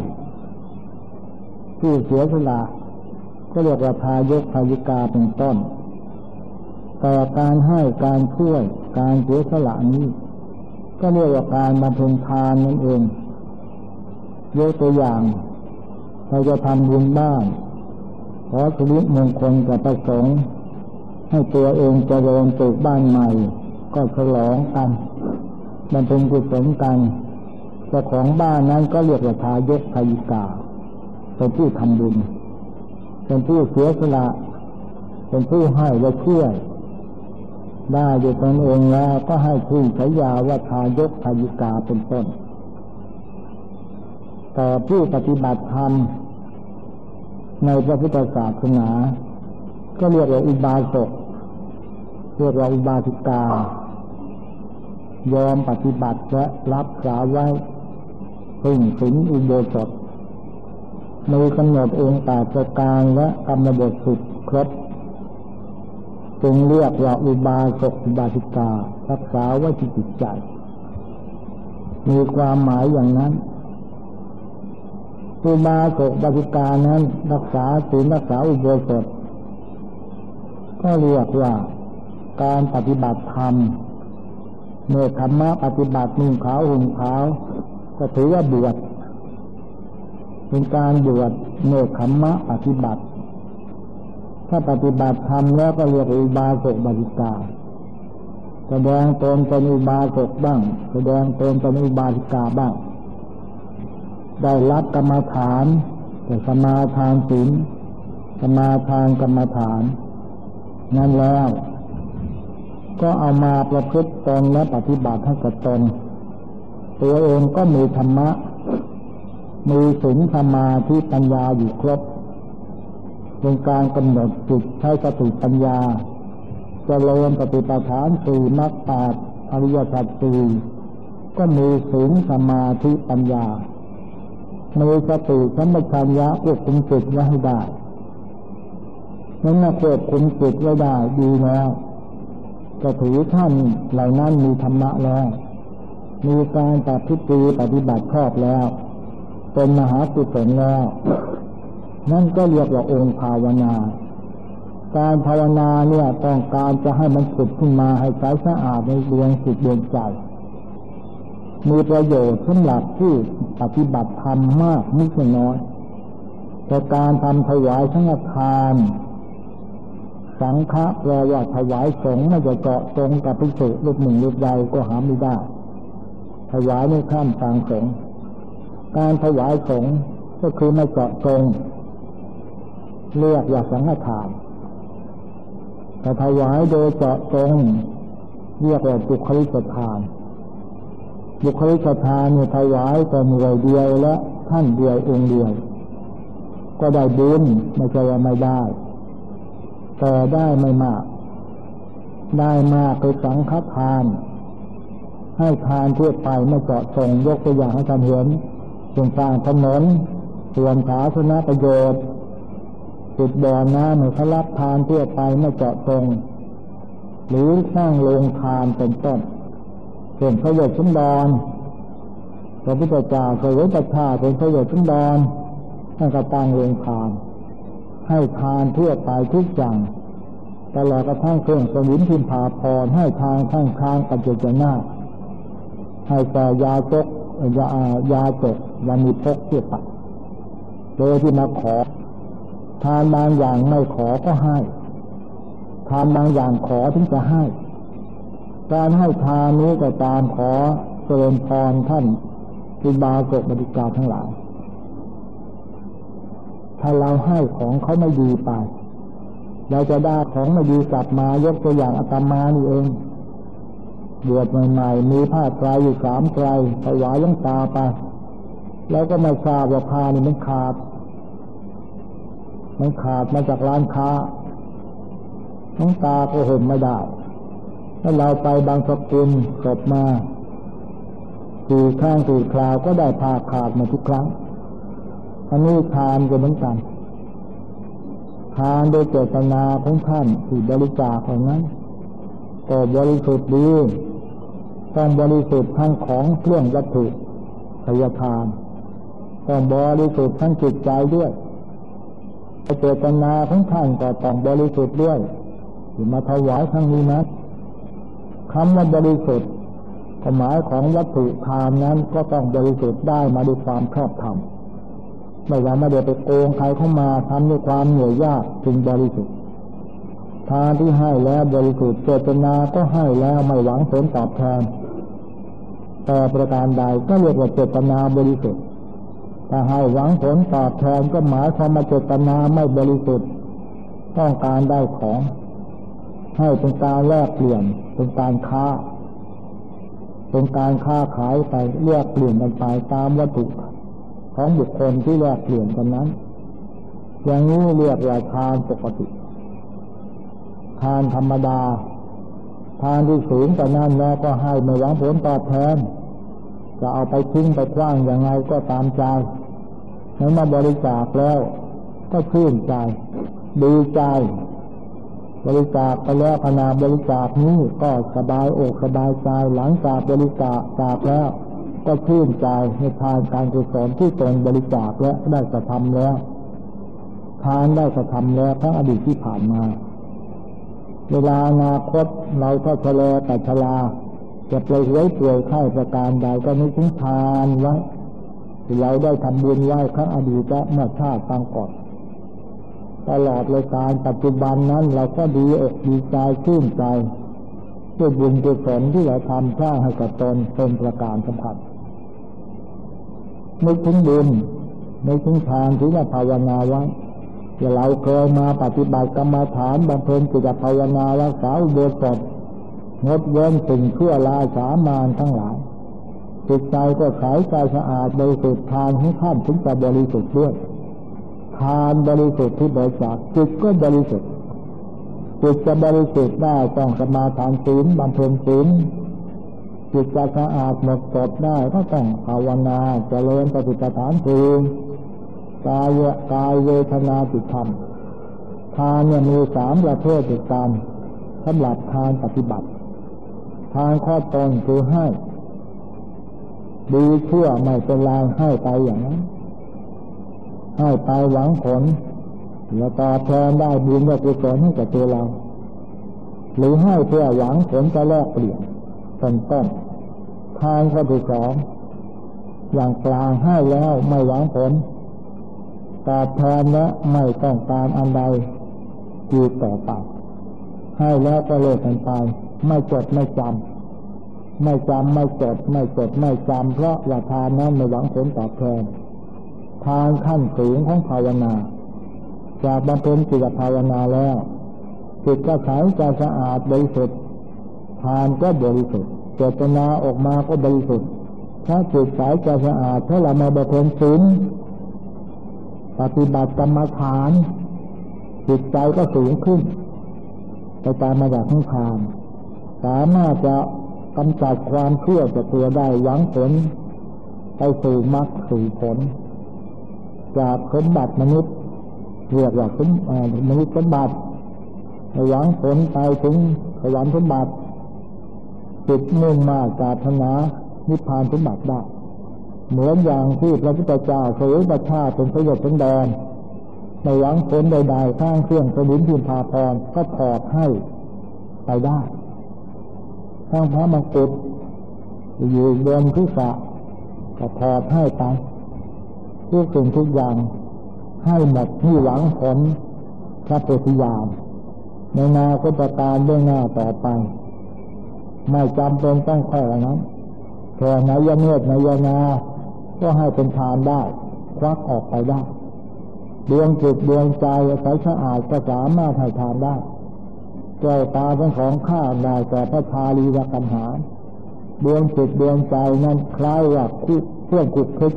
ผู้เสียสละก็เรียกว่าทายกทายิกาเป็นต้น แต่การให้การช่วยการเสียสละนี้ ก็เรียกว่าการบำเพ็ญทานนั่นเองยกตัวอย่าง เราจะทำบุญบ้านขอสุริมงคลกับประสงค์ ให้ตัวเองจะเริญปลูกบ้านใหม่ ก็ฉลองกันมันเป็นกุศลกันเจ้าของบ้านนั้นก็เรียกว่าทายกทายิกาเป็นผู้ทำบุญ เป็นผู้เสียสละ เป็นผู้ให้และช่วย ได้อยู่ตนเองแล้วก็ให้ชื่อฉายาว่าทายกทายิกาเป็นต้น แต่ผู้ปฏิบัติธรรมในพระพุทธศาสนา ก็เรียกว่าอุบาสก เรียกว่าอุบาสิกา ยอมปฏิบัติและรับสาไว้พึ่งถึงอุโบสถมีกำหนดองค์แปดประการและกรรมบทสุดครบ จึงเรียกว่าอุบาสกอุบาสิการักษาไว้ที่จิตใจ มีความหมายอย่างนั้นอุบาสกบาสิกานั้น รักษาศีลรักษาอุโบสถ ก็เรียกว่าการปฏิบัติธรรมเมื่อธรรมะปฏิบัตินุ่งขาวห่มขาวก็ถือว่าบวชเป็นการบวชเมื่อธรรมะปฏิบัติ ถ้าปฏิบัติธรรมแล้วก็เรียกอุบาสกบาสิกา แสดงตนเป็นอุบาสกบ้าง แสดงตนเป็นอุบาสิกาบ้าง ได้รับกรรมฐาน แต่สมาทานศีลสมาทานกรรมฐาน นั่นแล้ว ก็เอามาประพฤติตนและปฏิบัติให้กับตน ตัวเองก็มีธรรมะ มีศีลสมาธิปัญญาอยู่ครบ เป็นการกำหนดจิตใช้สติปัญญาจเจริญปฏิปทานสี่มรรคแปดอริยสัจสี่ก็มีศีลสมาธิปัญญามีสติสัมปชัญญะควบคุมจิตไว้ให้ได้นั้นควบคุมจิตไว้ได้ดีแล้วก็ถือท่านเหล่านั้นมีธรรมะแล้ว มีการปฏิบัติปฏิบัติชอบแล้ว เป็นมหากุศลแล้ว นั่นก็เรียกว่าองค์ภาวนา การภาวนาเนี่ยต้องการจะให้มันขุดขึ้นมาให้ใสสะอาดในดวงจิตดวงใจ มีประโยชน์สำหรับที่ปฏิบัติธรรมมากไม่ใช่น้อยแต่การทำถวายสังฆทาน สังฆะแปลว่าถวายสงฆ์ไม่จะเกาะตรงกับพิสุรูปหนึ่งรูปใดก็หาไม่ได้ ถวายในข้ามทางสงฆ์การถวายสงฆ์ก็คือไม่เกาะตรง เรียกว่าสังฆทานแต่ถวายโดยเจาะจงเรียกว่าบุคลิกทาน บุคลิกทานเนี่ยถวายแต่หน่วยเดียวและท่านเดียวองค์เดียว ก็ได้บุญไม่ใช่ว่าไม่ได้ แต่ได้ไม่มาก ได้มากคือสังฆทาน ให้ทานทั่วไปไม่เจาะจงยกตัวอย่างให้ท่านเห็นส่นสร้างถนนส่วนสาธารณประโยชน์ จุดบ่อน้ำเขารับทานทั่วไปไม่เจาะตรงหรือสร้างโรงทานเป็นต้นเช่นพระเวชชุนดอนพระพุทธเจ้าเคยไว้ประชาเป็นพระเวชชุนดอนท่านก็ตั้งโรงทาน ให้ทานทั่วไปทุกอย่างตลอดกระทั่งเครื่องสมุนทิมผาพรให้ทางข้างค้างปัจจุบันให้แต่ยาจกยายาจกวันนี้พกเที่ยวไปโดยที่มาขอ ทานบางอย่างไม่ขอก็ให้ ทานบางอย่างขอถึงจะให้ การให้ทานนี้ก็ตามขอเจริญพรท่านคุบาศกบริกาทั้งหลาย ถ้าเราให้ของเขาไม่ดีไป เราจะได้ของไม่ดีกลับมายกตัวอย่างอาตมานี่เองบวชใหม่ๆมีผ้าไตรอยู่สามไตรถวายยังตาไป แล้วก็ไม่ทราบว่าผ้านี่มันขาด มันขาดมาจากร้านค้าน้องตาก็ห่มไม่ได้ถ้าเราไปบางสกุลศพมาตีข้างตีคราวก็ได้พาขาดมาทุกครั้งอันนี้ทานก็เหมือนกันทานโดยเจตนาของท่านที่บริจาคของนั้นก็บริสุทธิ์ดีต้องบริสุทธิ์ทั้งของเครื่องวัตถุพยาทานต้องบริสุทธิ์ทั้งจิตใจด้วย เจตนาของท่านก็ต้องบริสุทธิ์ด้วยที่มาถวายครั้งนี้นะคำว่าบริสุทธิ์ความหมายของวัตถุทานนั้นก็ต้องบริสุทธิ์ได้มาด้วยความชอบธรรมไม่ว่าไม่ได้ไปโกงใครเข้ามาทำด้วยความเหนื่อยยากจึงบริสุทธิ์ทานที่ให้แล้วบริสุทธิ์เจตนาก็ให้แล้วไม่หวังผลตอบแทนแต่ประการใดก็เรียกว่าเจตนาบริสุทธิ์ ถ้าให้หวังผลตอบแทนก็หมายความมาเจตนาไม่บริสุทธิ์ ต้องการได้ของ ให้เป็นการแลกเปลี่ยนเป็นการค้า เป็นการค้าขายไปแลกเปลี่ยนกันไปตามวัตถุของบุคคลที่แลกเปลี่ยนกันนั้น อย่างนี้เรียกว่าทานปกติ ทานธรรมดา ทานที่สูงแต่นั้นแล้วก็ให้ไม่หวังผลตอบแทน จะเอาไปทิ้งไปกว้างอย่างไรก็ตามใจเมื่อมาบริจาคแล้ว ก็ชื่นใจ ดีใจ บริจาคไปแล้วขณะบริจาคนี้ก็สบายอกสบายใจหลังจากบริจาคจากแล้ว ก็ชื่นใจในทานการกุศลที่ตนบริจาคและได้กระทำแล้วทานได้กระทำแล้วทั้งอดีตที่ผ่านมา เวลาอนาคตเราก็ชะลอแต่ชลา จะไปไว้ป่วยไข้ประการใดก็ไม่ถึงทานไว้เราได้ทำบุญไว้ครั้งอดีตและเมื่อชาติตั้งก่อนตลอดเลยการปัจจุบันนั้นเราก็ดีอกดีใจชื่นใจด้วยบุญกุศลที่เราทำสร้างให้กับตนเป็นประการสำคัญนึกถึงบุญนึกถึงทานที่ว่าภาวนาไว้เราเคยมาปฏิบัติกรรมฐานบำเพ็ญจิตภาวนารักษาอุโบสถ งดเว้นสิ่งชั่วลาสามานทั้งหลายจิตใจก็ขายใจสะอาดบริสุทธิ์ทานให้ท่านถึงจะบริสุทธิ์ด้วยทานบริสุทธิ์ที่บริจาคจิตก็บริสุทธิ์จิตจะบริสุทธิ์ได้ต้องสมาทานศีลบำเพ็ญศีลจิตจะสะอาดหมดจดได้ก็ต้องภาวนาเจริญปฏิปทานศีลกายกายเวทนาจิตธรรมทานเนี่ยมีสามประเภทติดกันสำหรับทานปฏิบัติ ทานข้อตนคือให้ ดีเชื่อไม่เป็นไรให้ไปอย่างนั้น ให้ไปหวังผลแล้วตอบแทนได้บุญได้กุศลให้กับตัวเรา หรือให้เพื่อหวังผลจะแลกเปลี่ยนเป็นต้นทานข้อที่สองอย่างกลางให้แล้วไม่หวังผลตอบแทนและไม่ต้องการอันใดอยู่ต่อไปให้แล้วก็เลิกกันไป ไม่จดไม่จำไม่จำไม่จดไม่จดไม่จำเพราะว่าทานนั้นไม่หวังผลตอบแทนทานขั้นสูงของภาวนาจากบำเพ็ญจิตภาวนาแล้วจิตก็ใสจะสะอาดบริสุทธิ์ทานก็บริสุทธิ์เจตนาออกมาก็บริสุทธิ์ถ้าจิตใสจะสะอาดถ้าเรามาบำเพ็ญศีลปฏิบัติกรรมฐานจิตใจก็สูงขึ้นไปตามมาจากทั้งทาน สามารถจะกำจัดความเชื่อจากตัวได้หวังผลไปสู่มรรคสู่ผล จากสมบัติมนุษย์เรียกว่าสมมนุษย์สมบัติหวังผลไปถึงสวรรค์สมบัติจิตมุ่งมาจากธนานิพพานสมบัติได้เหมือนอย่างที่พระพุทธเจ้าเสวยประชาเป็นประโยชน์เป็นแดนในหวังผลใดๆข้างเครื่องสมุนพิมพาพรก็ถอดให้ไปได้ ข้างพระมงกุฎอยู่บนที่สะก็ถอดให้ไปทุกสิ่งทุกอย่างให้หมดที่หวังผลพระโพธิญาณในนาก็ประการเรื่องหน้าต่อไป ไม่จำเป็นต้องแค่นั้นแค่นายเนตรนายนา ก็ให้เป็นทานได้ ควักออกไปได้ดวงจิตดวงใจใสสะอาดก็สามารถให้ทานได้ แก้วตาเป็นของข้าได้แต่พระชาลีวกันหาดวงจิตดวงใจนั้นคล้ายว่าคุเครื่องคุกคิด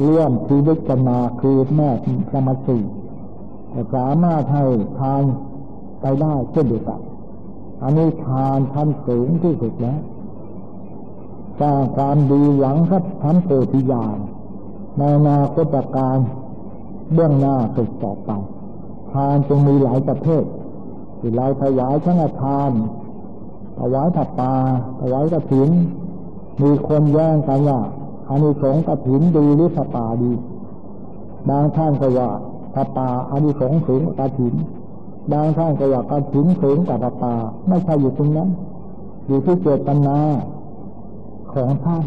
เลื่อมชีวิตกันมาคือแม่สมสีสามารถให้ทานไปได้เช่นเดียวกันอันนี้ทานทันสูงที่สุดแล้วสร้างความดีหวังครับทันโพธิญาณในนาคตการเบื้องหน้าสุดต่อไปทานจึงมีหลายประเภท ที่เราถวายทั้งทานถวายถัปาถวายกระถิน มีคนแย่งกันว่าอานิสงส์กระถินดีหรือถัปาดี บางท่านก็ว่าถัปาอานิสงส์สูงกระถิน บางท่านก็ว่ากระถินสูงกว่าถัปาไม่ใช่อยู่ตรงนั้น อยู่ที่เจตนาของท่าน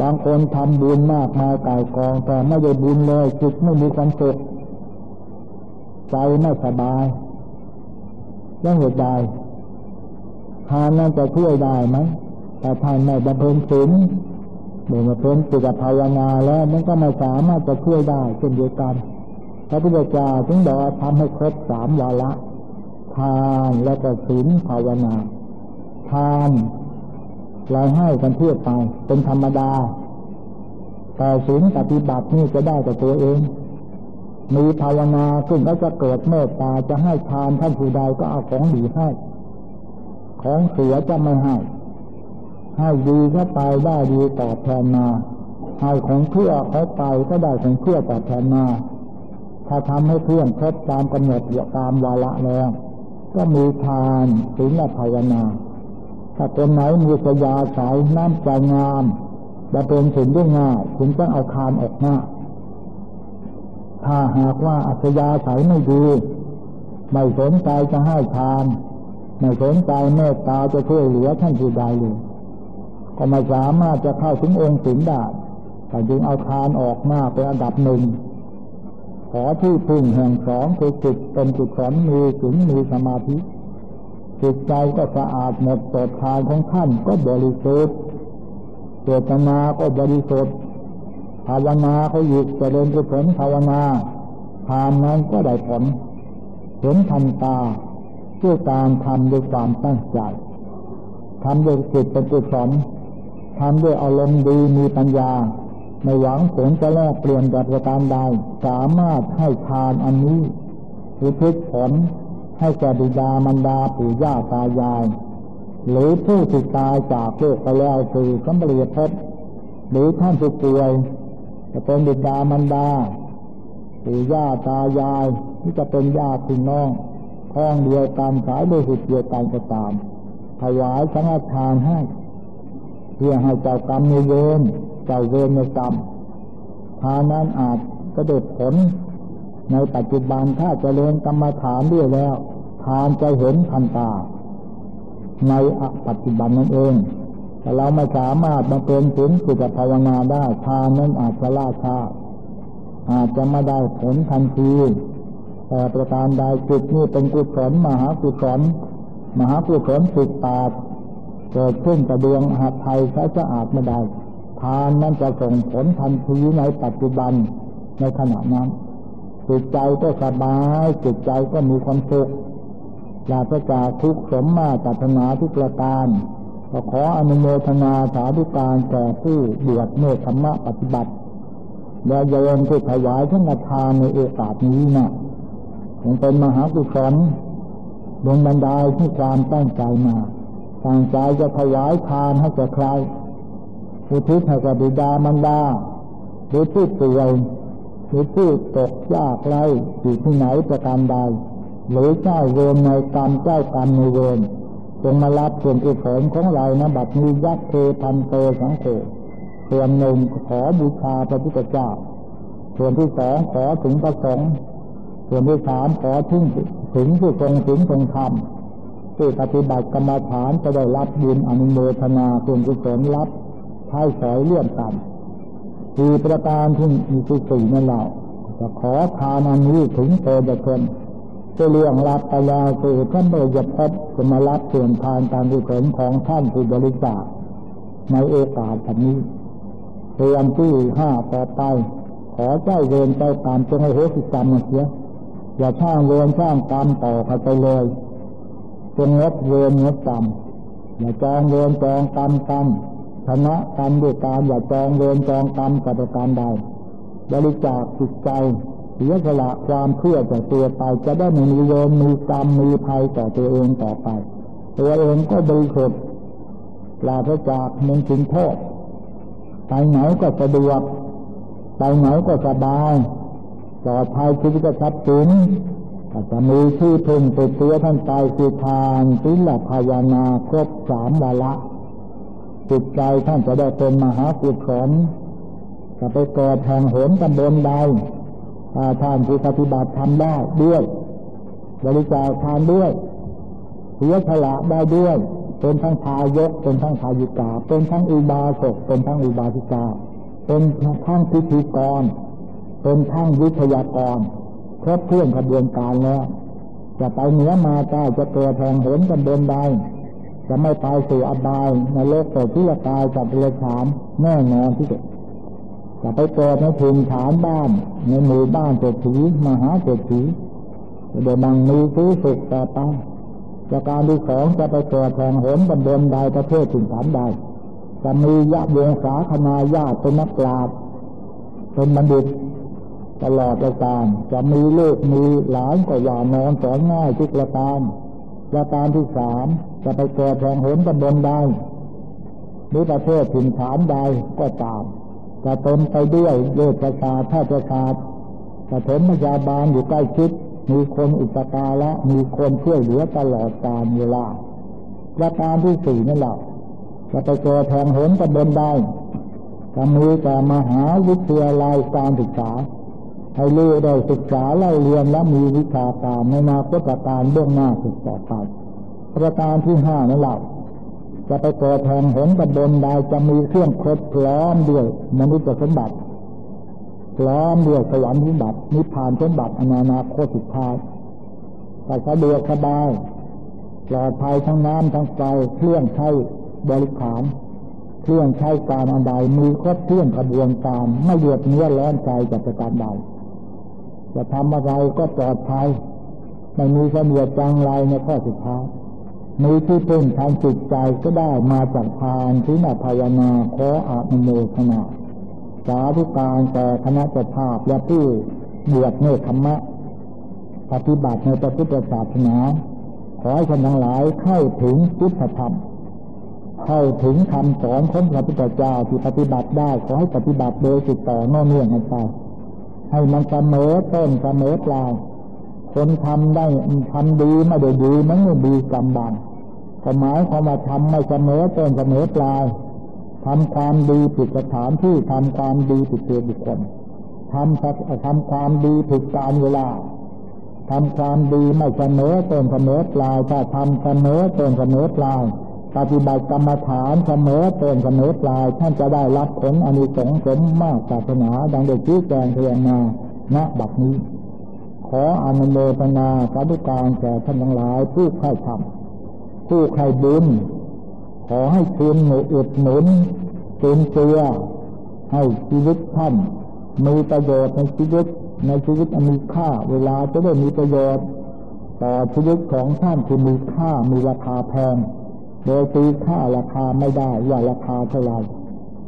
บางคนทำบุญมากมายกายกองแต่ไม่ได้บุญเลยจิตไม่มีความสุขใจไม่สบาย ยังเหตุใดทานนั้นจะช่วยได้ไหมแต่ทานไม่บำเพ็ญศีลเมื่อมาเพ็ญจิตภาวนาแล้วมันก็ไม่สามารถจะช่วยได้เช่นเดียวกันพระพุทธเจ้าถึงบอกทำให้ครบสามวาระทานแล้วก็ศีลภาวนา ทานเราให้กันเพื่อไปเป็นธรรมดาแต่ศีลปฏิบัตินี่จะได้กับตัวเอง มีภาวนาซึ่งก็จะเกิดเมตตาจะให้ทานท่านผู้ใดก็เอาของดีให้ ของเสียจะไม่ให้ ให้ดีก็ไปได้ดีตอบแทนมา ให้ของเพื่อเขาไปก็ได้ของเพื่อตอบแทนมา ถ้าทำให้เพื่อนครบตามกำหนดตามวาระแล้ว ก็มีทานศีลภาวนา ถ้าคนไหนมีสยาสายน้ำใจงามจะเป็นสิ่งได้ง่ายถึงต้องเอาคานออกหน้า ถ้าหากว่าอัศยาสายไม่ดีไม่สนใจจะให้ทานไม่สนใจเมตตาจะช่วยเหลือท่านผู้ใดเลยก็ไม่สามารถจะเข้าถึงองค์สิงได้แต่จึงเอาทานออกหน้าเป็นอันดับหนึ่งขอที่พึ่งแห่งสองคือจิตเป็นจิตสอนมีถึงมีสมาธิจิตใจก็สะอาดหมดจดทานของท่านก็บริสุทธิ์เจตนาก็บริสุทธิ์ ภาวนาเขาหยุดจะเดินกุศลภาวนาทานนั้นก็ได้ผลเห็นทันตาด้วยการทำด้วยความตั้งใจทำด้วยจิตเป็นกุศลทำด้วยอารมณ์ดีมีปัญญาไม่หวังผลจะแลกเปลี่ยนแบบประการใดสามารถให้ทานอันนี้อุทิศผลให้แก่บิดามารดาปู่ย่าตายาย หรือผู้ที่ตายจากโลกไปแล้วคือสัมปรีพบหรือท่านผู้ป่วย จะเป็นบิดามารดาปู่ย่าตายายที่จะเป็นญาติพี่น้องพ้องเดียวกันสายโลหิตเดียวกันก็ตาม ถวายสังฆทานให้ เพื่อให้เจ้ากรรมในเวรเจ้าเวรในกรรมทานนั้นอาจก็ได้ผล ในปัจจุบันถ้าจเจริญกรรมฐานด้วยแล้ว ทานจะเห็นทันตา ในปัจจุบันนั่นเอง แต่เราไม่สามารถมาเป็นถึงสุขภาวนาได้ทานนั้นอาจจะล่าช้าอาจจะไม่ได้ผลทันทีแต่ประการใดจิตนี้เป็นกุศลมหากุศลมหากุศลสิตตาเกิดขึ้นกระดวงหัดไทยใช้จะอาจไม่ได้ทานนั้นจะส่งผลทันทีในปัจจุบันในขณะนั้นจิตใจก็สบายจิตใจก็มีความสุขอยากจะจากทุกสมมาจัตนาทุกประการ ก็ขออนุโมทนาสาธุการแก่ผู้บวชเนธรรมะปฏิบัติและโยมที่ถวายทั้งทานในโอกาสนี้นะยังเป็นมหากุศลดวงบันดาลที่ความตั้งใจมาตั้งใจจะถวายทานให้แก่ใครอุทิศให้กับบิดามารดาหรือผู้ป่วยหรือผู้ตกยากไรอยู่ที่ไหนประการใดหรือเจ้าเวรในกรรมเจ้ากรรมในเวร จงมารับส่วนอุศลของเรานะบัดนี้ยักเทพันเตสังโฆส่วนหนึ่งขอบูชาพระพุทธเจ้า ส่วนที่สองขอถึงประสงค์ส่วนที่สามขอถึงถึงผู้ทรงถึงทรงธรรมผู้ปฏิบัติกรรมฐานจะได้รับบุญอนุโมทนาส่วนกุศลรับท้ายสอยเลื่อนกันสี่ประการที่มีที่สี่นั่นเราจะขอทานอันนี้ถึงเตจะคน จะเรื่องรับไปแล้วคือท่านไม่จะพบจะมารับส่วนทานตามกุศลของท่านผู้บริจาคในโอกาสแบบนี้เตือนที่ห้าต่อไป ขอเจ้าเวรเจ้ากรรมจงให้โหสิกรรมมาเสียอย่าช่างเวรช่างกรรมต่อไปเลยจงงดเวรงดกรรมอย่าจองเวรจองกรรมกรรมชนะกรรมด้วยการอย่าจองเวรจองกรรมกับประการใดบริจาคจิตใจ เสียสละความเชื่อจากตัวไป จะได้ไม่มีเวรมีกรรมมีภัยต่อตัวเองต่อไป ตัวเองก็บริสุทธิ์ปราศจากมงถึงโทษไปไหนก็สะดวกไปไหนก็สบายปลอดภัยชีวิตทรัพย์สินก็จะมีที่อพึงติดตัวท่านไปคือทานศีลภาวนาครบสามวาระจิตใจท่านจะได้เป็นมหากุศลจะไปเกิดแห่งหนตำบลใด ท่านผู้ปฏิบัติทำได้ด้วย บริจาคทานด้วยเสียสละได้ด้วย เป็นทั้งทายก เป็นทั้งทายิกา เป็นทั้งอุบาสก เป็นทั้งอุบาสิกา เป็นทั้งพิธีกร เป็นทั้งวิทยากรครบเครื่องกระบวนการแล้วจะไปเหนือมาใต้จะเกิดแห่งเห็นกันบนใดจะไม่ไปสู่อบายในโลกโสดที่ละกายจับเลฉานแน่นอนที่สุด จะไปเกิดในถิ่นฐานบ้าน ในหมู่บ้านเศรษฐีมหาเศรษฐีจะได้บังมีซื้อสุขต่อไปประการที่สองจะไปเกิดแห่งหนตำบลใดประเทศถิ่นฐานใดจะมีญาติโยงสาคนาญาติเป็นนักปราชญ์เป็นบัณฑิตตลอดประการจะมีลูกมีหลานก็อย่านอนสอนง่ายทุกประการประการที่สามจะไปเกิดแห่งหนตำบลใดหรือประเทศถิ่นฐานใดก็ตาม จะเต็มไปด้วยเวชศาสตร์แพทยศาสตร์จะถมพยาบาลอยู่ใกล้ชิด มีคนอุปการะมีคนช่วยเหลือตลอดกาลเวลาประการที่สี่นั่นแหละจะไปเจอแทงหนตะเบนได้จะมีแต่มหาวิทยาลัยการศึกษาให้ลูกได้ศึกษาเล่าเรียนและมีวิชาการในนาคตการเบื้องหน้าสุดต่อไปประการที่ห้านั่นแหละ จะไปเกิดแทงหนตะบนใดจะมีเครื่องครบพร้อมด้วยมนุษย์สมบัติพร้อมด้วยสวรรค์นิบัตินิพพานสมบัติอนานาโคสุดท้ายแต่สะดวกสบายปลอดภัยทั้งน้ำทั้งไฟเครื่องใช้บริขารเครื่องใช้การอันใดมีครบเที่ยงกระบวนการไม่เดือดเนื้อร้อนใจจากประการใดจะทำอะไรก็ปลอดภัยไม่มีเสนียดจังไรในข้อสุดท้าย มีที่พึ่งทางจิตใจก็ได้มาจากทานที่นาภาวนาขออาบโมทนาสาธุการแต่คณะเจ้าภาพและผู้บวชเนคขมะ ปฏิบัติในพระพุทธศาสนา ขอให้ท่านทั้งหลายเข้าถึงพุทธธรรม เข้าถึงคำสอนของพระพุทธเจ้าที่ปฏิบัติได้ขอให้ปฏิบัติโดยติดต่อเนื่องกันไปให้มันเสมอต้นเสมอปลาย คนทำได้ทำดีไม่ได้ดีมันไม่ดีกรรมบันก็หมายความว่าทำไม่เสมอต้นเสมอปลายทำความดีผิดสถานที่ทำความดีผิดตัวบุคคลทำทำความดีผิดการเวลาทำความดีไม่เสมอต้นเสมอปลายถ้าทำเสมอต้นเสมอปลาย ปฏิบัติกรรมฐานเสมอต้นเสมอปลายท่านจะได้รับผลอนิสงส์สมมากศาสนาดังได้ชี้แจงเรียนมาณบัดนี้ ขออนุโมทนาสาธุการแก่ท่านทั้งหลาย ผู้ใคร่ทำผู้ใคร่บุญ ขอให้คืนหนุอุดหนุนเต็มเตือให้ชีวิตท่านมีประโยชน์ในชีวิตในชีวิตมีค่า เวลาจะได้มีประโยชน์ต่อชีวิตของท่านที่มีค่ามีราคาแพงโดยตีค่าราคาไม่ได้ว่าราคาเท่าไร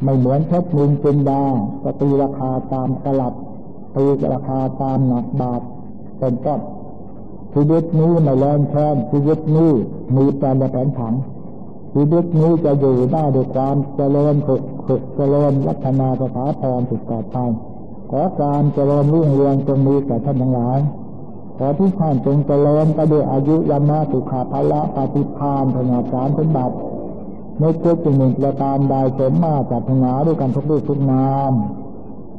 ไม่เหมือนเพชรนินจินดาจะตีราคาตามกลับตีราคาตามหนักบาท เป็นต้นชีวิตนี้ไม่แรงแค้นชีวิตนี้มีแปลนแผนผังชีวิตนี้จะอยู่ได้ด้วยความเจริญฝึกฝึกเจริญวัฒนาสถาพรสุดต่อไปขอการเจริญรุ่งเรืองจงมีแก่ท่านทั้งหลายขอที่ท่านจงเจริญก็ด้วยอายุยันาสุขาภละปฏิพานพนาจารสมบัติในทุกสิ่งหนึ่งประการใดสมมาจากนาด้วยกันทุกรูปทุกนาม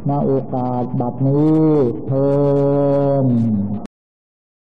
นโอกาสบัดนี้เทอ